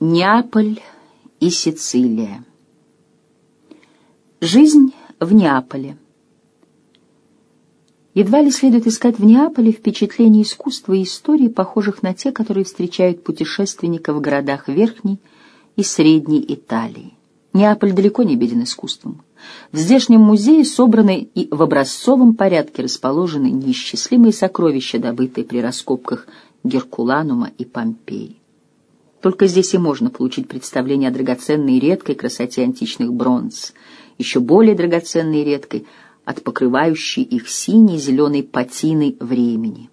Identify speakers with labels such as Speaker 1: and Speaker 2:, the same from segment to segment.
Speaker 1: Неаполь и Сицилия. Жизнь в Неаполе. Едва ли следует искать в Неаполе впечатлений искусства и истории, похожих на те, которые встречают путешественников в городах Верхней и Средней Италии. Неаполь далеко не беден искусством. В здешнем музее собраны и в образцовом порядке расположены неисчислимые сокровища, добытые при раскопках Геркуланума и Помпеи. Только здесь и можно получить представление о драгоценной и редкой красоте античных бронз, еще более драгоценной и редкой от покрывающей их синей зеленой патины времени.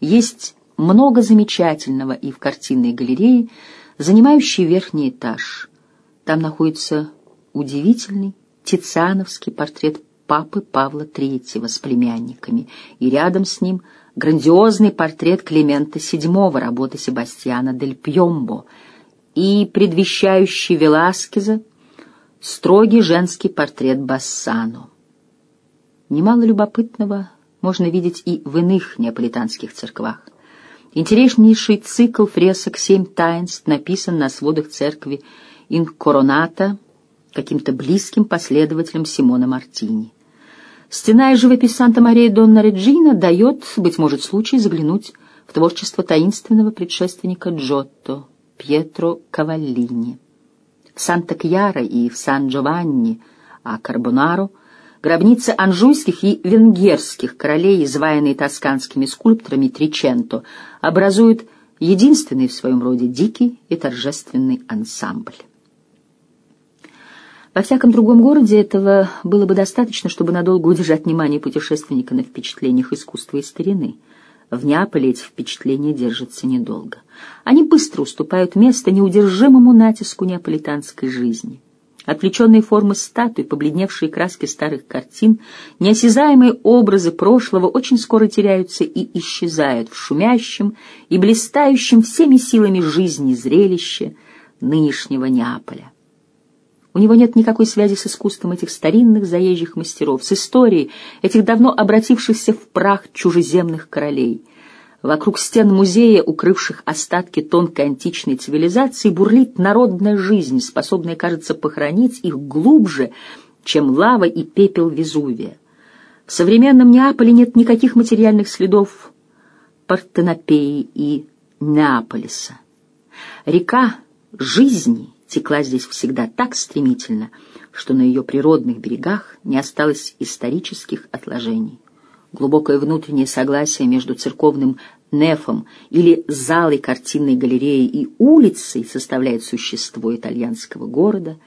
Speaker 1: Есть много замечательного и в картинной галерее, занимающей верхний этаж. Там находится удивительный тициановский портрет папы Павла III с племянниками, и рядом с ним – грандиозный портрет Климента VII работы Себастьяна дель Пьомбо и предвещающий Веласкеза строгий женский портрет Бассано. Немало любопытного можно видеть и в иных неаполитанских церквах. Интереснейший цикл фресок «Семь таинств» написан на сводах церкви Инкороната каким-то близким последователем Симона Мартини. Стена и живопись Санта-Мария Донна Реджина дает, быть может, случай заглянуть в творчество таинственного предшественника Джотто, Пьетро Каваллини. В Санта-Кьяра и в Сан-Джованни, а Карбонаро гробницы анжуйских и венгерских королей, изваянные тосканскими скульпторами Триченто, образуют единственный в своем роде дикий и торжественный ансамбль. Во всяком другом городе этого было бы достаточно, чтобы надолго удержать внимание путешественника на впечатлениях искусства и старины. В Неаполе эти впечатления держатся недолго. Они быстро уступают место неудержимому натиску неаполитанской жизни. Отвлеченные формы статуй, побледневшие краски старых картин, неосязаемые образы прошлого очень скоро теряются и исчезают в шумящем и блистающем всеми силами жизни зрелище нынешнего Неаполя. У него нет никакой связи с искусством этих старинных заезжих мастеров, с историей этих давно обратившихся в прах чужеземных королей. Вокруг стен музея, укрывших остатки тонкой античной цивилизации, бурлит народная жизнь, способная, кажется, похоронить их глубже, чем лава и пепел Везувия. В современном Неаполе нет никаких материальных следов Партенопеи и Неаполиса. Река жизни — текла здесь всегда так стремительно, что на ее природных берегах не осталось исторических отложений. Глубокое внутреннее согласие между церковным нефом или залой картинной галереи и улицей составляет существо итальянского города,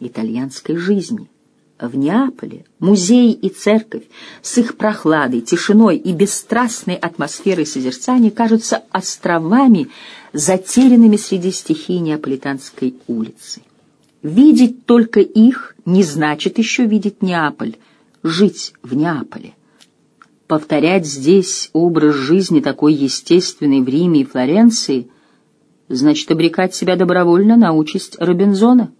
Speaker 1: итальянской жизни. В Неаполе музей и церковь с их прохладой, тишиной и бесстрастной атмосферой созерцания кажутся островами, затерянными среди стихий Неаполитанской улицы. Видеть только их не значит еще видеть Неаполь, жить в Неаполе. Повторять здесь образ жизни такой естественный в Риме и Флоренции значит обрекать себя добровольно на участь Робинзона.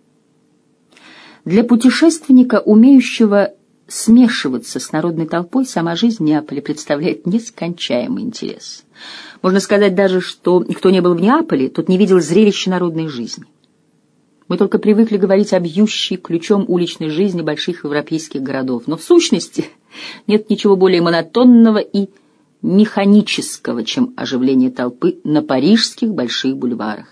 Speaker 1: Для путешественника, умеющего смешиваться с народной толпой, сама жизнь Неаполя представляет нескончаемый интерес. Можно сказать даже, что кто не был в Неаполе, тот не видел зрелища народной жизни. Мы только привыкли говорить о бьющей ключом уличной жизни больших европейских городов, но в сущности нет ничего более монотонного и механического, чем оживление толпы на парижских больших бульварах.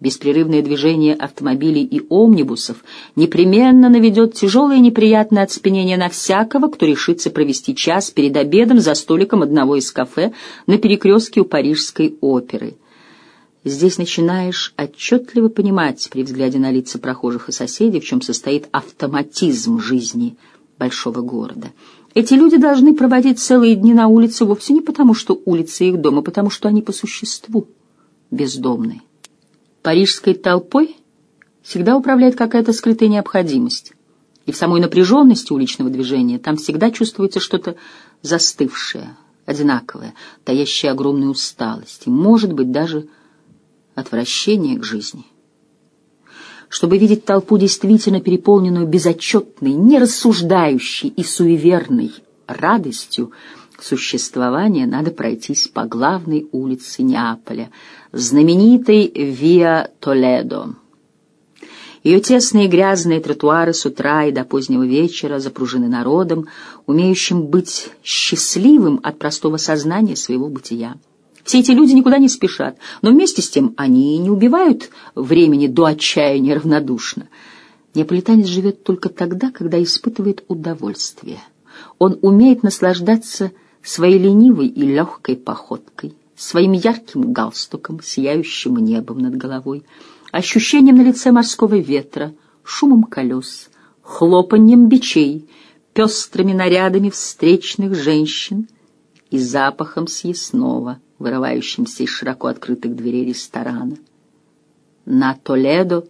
Speaker 1: Беспрерывное движение автомобилей и омнибусов непременно наведет тяжелое и неприятное оцепенение на всякого, кто решится провести час перед обедом за столиком одного из кафе на перекрестке у Парижской оперы. Здесь начинаешь отчетливо понимать при взгляде на лица прохожих и соседей, в чем состоит автоматизм жизни большого города. Эти люди должны проводить целые дни на улице вовсе не потому, что улица их дома, а потому что они по существу бездомные. Парижской толпой всегда управляет какая-то скрытая необходимость. И в самой напряженности уличного движения там всегда чувствуется что-то застывшее, одинаковое, таящее огромную усталость и, может быть, даже отвращение к жизни. Чтобы видеть толпу действительно переполненную безотчетной, нерассуждающей и суеверной радостью, существования надо пройтись по главной улице Неаполя, знаменитой Виа Толедо. Ее тесные грязные тротуары с утра и до позднего вечера запружены народом, умеющим быть счастливым от простого сознания своего бытия. Все эти люди никуда не спешат, но вместе с тем они не убивают времени до отчаяния равнодушно. Неаполитанец живет только тогда, когда испытывает удовольствие. Он умеет наслаждаться своей ленивой и легкой походкой, своим ярким галстуком, сияющим небом над головой, ощущением на лице морского ветра, шумом колес, хлопаньем бичей, пестрыми нарядами встречных женщин и запахом съестного, вырывающимся из широко открытых дверей ресторана. На Толедо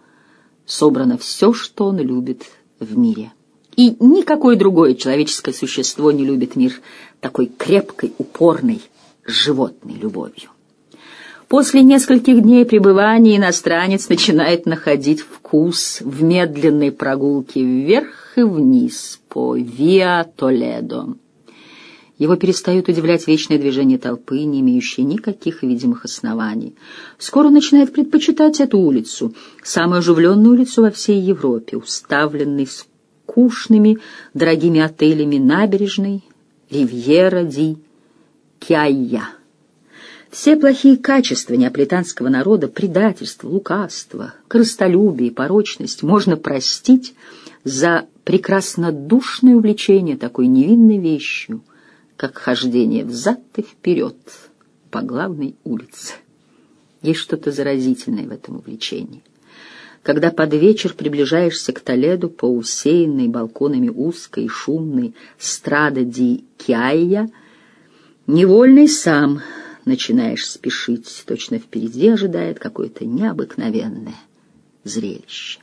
Speaker 1: собрано все, что он любит в мире. И никакое другое человеческое существо не любит мир такой крепкой, упорной, животной любовью. После нескольких дней пребывания иностранец начинает находить вкус в медленной прогулке вверх и вниз по Виа Толедо. Его перестают удивлять вечное движение толпы, не имеющие никаких видимых оснований. Скоро начинает предпочитать эту улицу, самую оживленную улицу во всей Европе, уставленной скучными, дорогими отелями набережной, Ривьера ди Кяйя. Все плохие качества неаполитанского народа, предательство, лукавство, корыстолюбие и порочность можно простить за прекраснодушное увлечение такой невинной вещью, как хождение взад и вперед по главной улице. Есть что-то заразительное в этом увлечении. Когда под вечер приближаешься к Толеду по усеянной балконами узкой и шумной страда ди Киайя, невольный сам начинаешь спешить, точно впереди ожидает какое-то необыкновенное зрелище.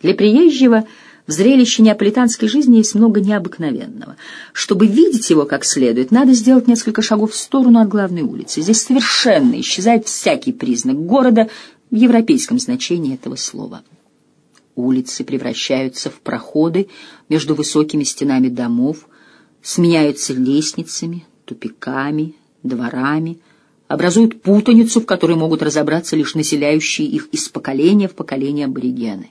Speaker 1: Для приезжего в зрелище неаполитанской жизни есть много необыкновенного. Чтобы видеть его как следует, надо сделать несколько шагов в сторону от главной улицы. Здесь совершенно исчезает всякий признак города в европейском значении этого слова. Улицы превращаются в проходы между высокими стенами домов, сменяются лестницами, тупиками, дворами, образуют путаницу, в которой могут разобраться лишь населяющие их из поколения в поколение аборигены.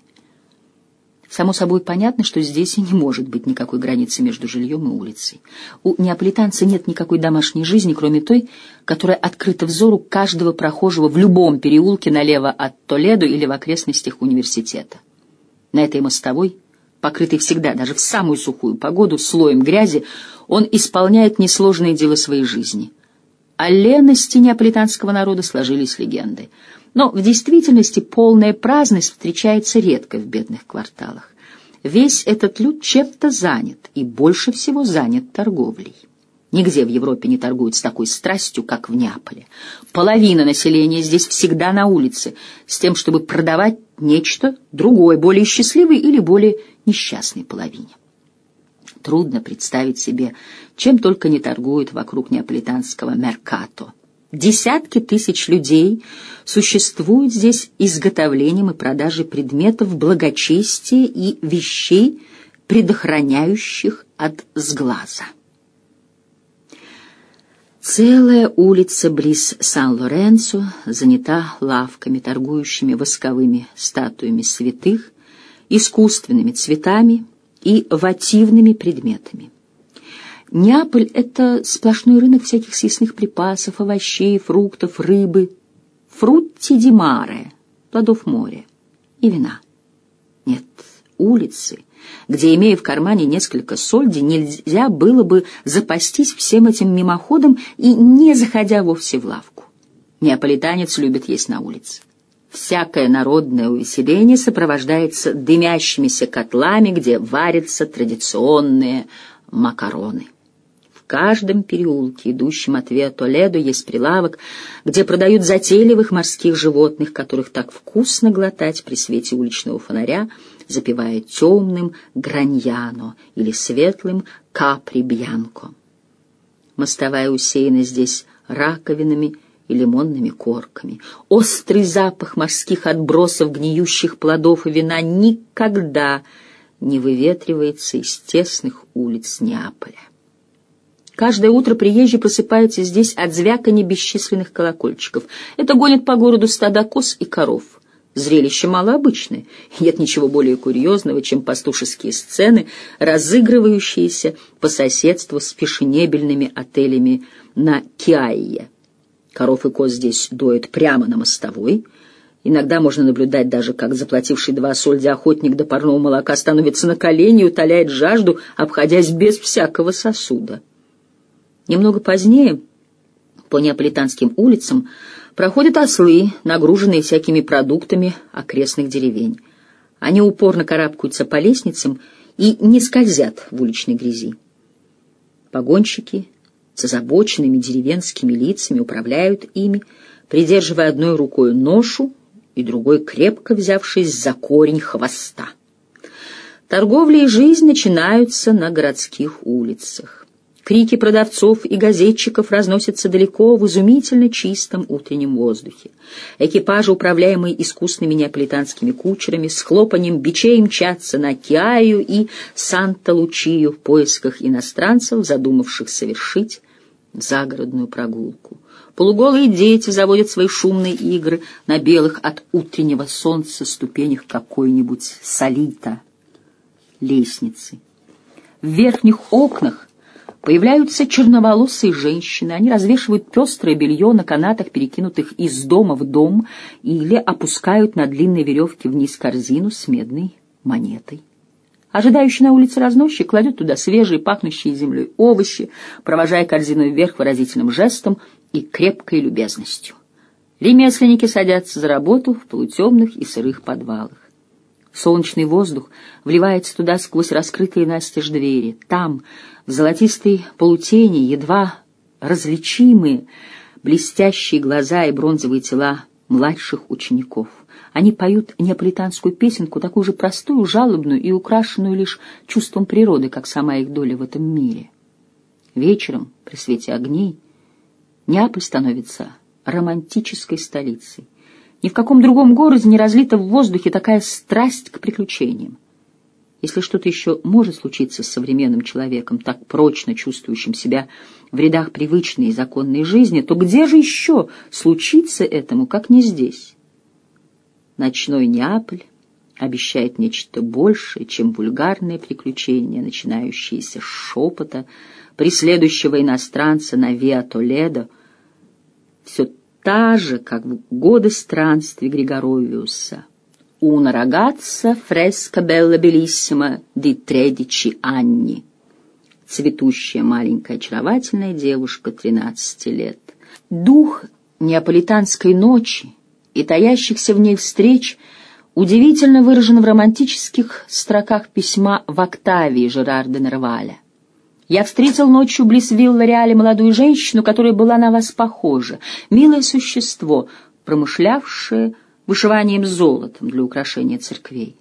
Speaker 1: Само собой понятно, что здесь и не может быть никакой границы между жильем и улицей. У неаполитанца нет никакой домашней жизни, кроме той, которая открыта взору каждого прохожего в любом переулке налево от Толедо или в окрестностях университета. На этой мостовой, покрытой всегда, даже в самую сухую погоду, слоем грязи, он исполняет несложные дела своей жизни — о лености неаполитанского народа сложились легенды. Но в действительности полная праздность встречается редко в бедных кварталах. Весь этот люд чем-то занят, и больше всего занят торговлей. Нигде в Европе не торгуют с такой страстью, как в Неаполе. Половина населения здесь всегда на улице, с тем, чтобы продавать нечто другое, более счастливой или более несчастной половине. Трудно представить себе, чем только не торгуют вокруг неаполитанского Меркато. Десятки тысяч людей существуют здесь изготовлением и продажей предметов благочестия и вещей, предохраняющих от сглаза. Целая улица близ Сан-Лоренцо занята лавками, торгующими восковыми статуями святых, искусственными цветами, и вативными предметами. Неаполь — это сплошной рынок всяких съестных припасов, овощей, фруктов, рыбы, фрутти ди маре, плодов моря и вина. Нет, улицы, где, имея в кармане несколько сольди, нельзя было бы запастись всем этим мимоходом и не заходя вовсе в лавку. Неаполитанец любит есть на улице. Всякое народное увеселение сопровождается дымящимися котлами, где варятся традиционные макароны. Каждом переулке, идущем от Виа Толедо, есть прилавок, где продают затейливых морских животных, которых так вкусно глотать при свете уличного фонаря, запивая темным граньяно или светлым капри-бьянко. Мостовая усеяна здесь раковинами и лимонными корками. Острый запах морских отбросов, гниющих плодов и вина никогда не выветривается из тесных улиц Неаполя. Каждое утро приезжий просыпается здесь от звякания бесчисленных колокольчиков. Это гонит по городу стада коз и коров. Зрелище малообычное. Нет ничего более курьезного, чем пастушеские сцены, разыгрывающиеся по соседству с фешенебельными отелями на Киайе. Коров и коз здесь доят прямо на мостовой. Иногда можно наблюдать даже, как заплативший два сольди охотник до парного молока становится на колени и утоляет жажду, обходясь без всякого сосуда. Немного позднее по неаполитанским улицам проходят ослы, нагруженные всякими продуктами окрестных деревень. Они упорно карабкаются по лестницам и не скользят в уличной грязи. Погонщики с озабоченными деревенскими лицами управляют ими, придерживая одной рукой ношу и другой крепко взявшись за корень хвоста. Торговля и жизнь начинаются на городских улицах. Крики продавцов и газетчиков разносятся далеко в изумительно чистом утреннем воздухе. Экипажи, управляемые искусными неаполитанскими кучерами, с хлопанием бичей мчатся на Киаю и Санта-Лучию в поисках иностранцев, задумавших совершить загородную прогулку. Полуголые дети заводят свои шумные игры на белых от утреннего солнца ступенях какой-нибудь солита лестницы. В верхних окнах Появляются черноволосые женщины, они развешивают пестрое белье на канатах, перекинутых из дома в дом, или опускают на длинной веревке вниз корзину с медной монетой. Ожидающий на улице разносчик кладет туда свежие, пахнущие землей овощи, провожая корзину вверх выразительным жестом и крепкой любезностью. Ремесленники садятся за работу в полутемных и сырых подвалах. Солнечный воздух вливается туда сквозь раскрытые настежь двери. Там, в золотистой полутени, едва различимые блестящие глаза и бронзовые тела младших учеников. Они поют неаполитанскую песенку, такую же простую, жалобную и украшенную лишь чувством природы, как сама их доля в этом мире. Вечером, при свете огней, Неаполь становится романтической столицей. Ни в каком другом городе не разлита в воздухе такая страсть к приключениям. Если что-то еще может случиться с современным человеком, так прочно чувствующим себя в рядах привычной и законной жизни, то где же еще случится этому, как не здесь? Ночной Неаполь обещает нечто большее, чем вульгарные приключения, начинающиеся с шепота, преследующего иностранца на Виа Толедо, все та же, как в годы странствий Григоровиуса. «Una ragazza fresca bella bellissima di tredici anni» цветущая маленькая очаровательная девушка тринадцати лет. Дух неаполитанской ночи и таящихся в ней встреч удивительно выражен в романтических строках письма в Октавии Жерарда Нерваля. Я встретил ночью близ виллы Реале молодую женщину, которая была на вас похожа. Милое существо, промышлявшее вышиванием золотом для украшения церквей.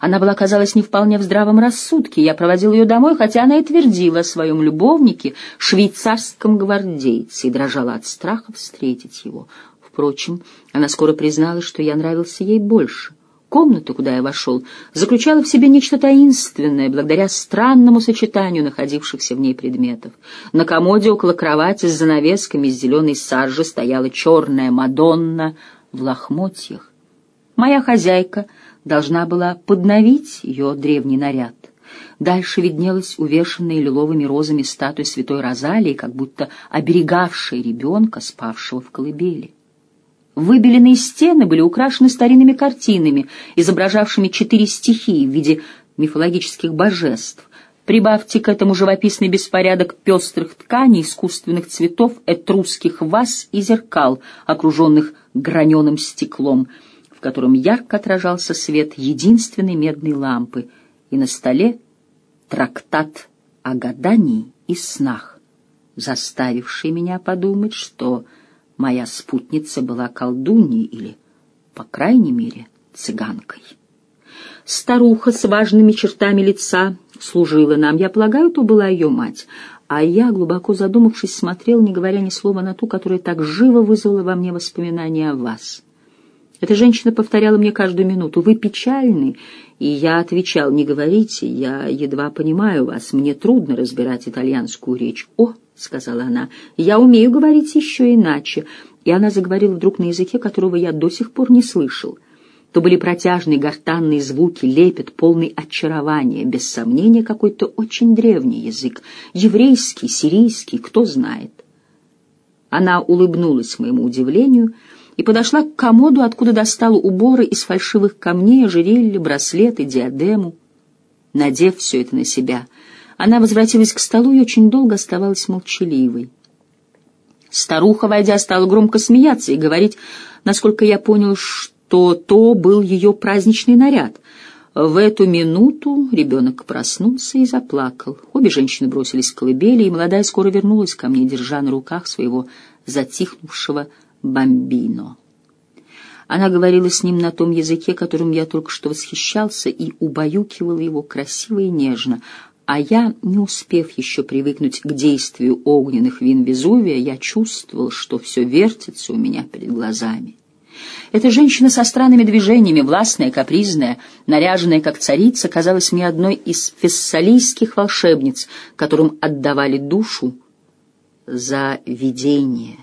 Speaker 1: Она была, казалось, не вполне в здравом рассудке. Я проводил ее домой, хотя она и твердила о своем любовнике, швейцарском гвардейце, и дрожала от страха встретить его. Впрочем, она скоро призналась, что я нравился ей больше. Комната, куда я вошел, заключала в себе нечто таинственное, благодаря странному сочетанию находившихся в ней предметов. На комоде около кровати с занавесками из зеленой саржи стояла черная Мадонна в лохмотьях. Моя хозяйка должна была подновить ее древний наряд. Дальше виднелась увешанная лиловыми розами статуя святой Розалии, как будто оберегавшая ребенка, спавшего в колыбели. Выбеленные стены были украшены старинными картинами, изображавшими четыре стихии в виде мифологических божеств. Прибавьте к этому живописный беспорядок пестрых тканей, искусственных цветов, этрусских ваз и зеркал, окруженных граненым стеклом, в котором ярко отражался свет единственной медной лампы, и на столе трактат о гадании и снах, заставивший меня подумать, что моя спутница была колдуньей или, по крайней мере, цыганкой. Старуха с важными чертами лица служила нам. Я полагаю, то была ее мать. А я, глубоко задумавшись, смотрел, не говоря ни слова на ту, которая так живо вызвала во мне воспоминания о вас. Эта женщина повторяла мне каждую минуту, «Вы печальны?» И я отвечал, «Не говорите, я едва понимаю вас, мне трудно разбирать итальянскую речь». «О!» сказала она. «Я умею говорить еще иначе». И она заговорила вдруг на языке, которого я до сих пор не слышал. То были протяжные гортанные звуки, лепет, полный очарования, без сомнения какой-то очень древний язык, еврейский, сирийский, кто знает. Она улыбнулась моему удивлению и подошла к комоду, откуда достала уборы из фальшивых камней, ожерелья, браслеты, диадему. Надев все это на себя, она возвратилась к столу и очень долго оставалась молчаливой. Старуха, войдя, стала громко смеяться и говорить, насколько я понял, что то был ее праздничный наряд. В эту минуту ребенок проснулся и заплакал. Обе женщины бросились к колыбели, и молодая скоро вернулась ко мне, держа на руках своего затихнувшего бомбино. Она говорила с ним на том языке, которым я только что восхищался, и убаюкивала его красиво и нежно, а я, не успев еще привыкнуть к действию огненных вин Везувия, я чувствовал, что все вертится у меня перед глазами. Эта женщина со странными движениями, властная, капризная, наряженная как царица, казалась мне одной из фессалийских волшебниц, которым отдавали душу за видение.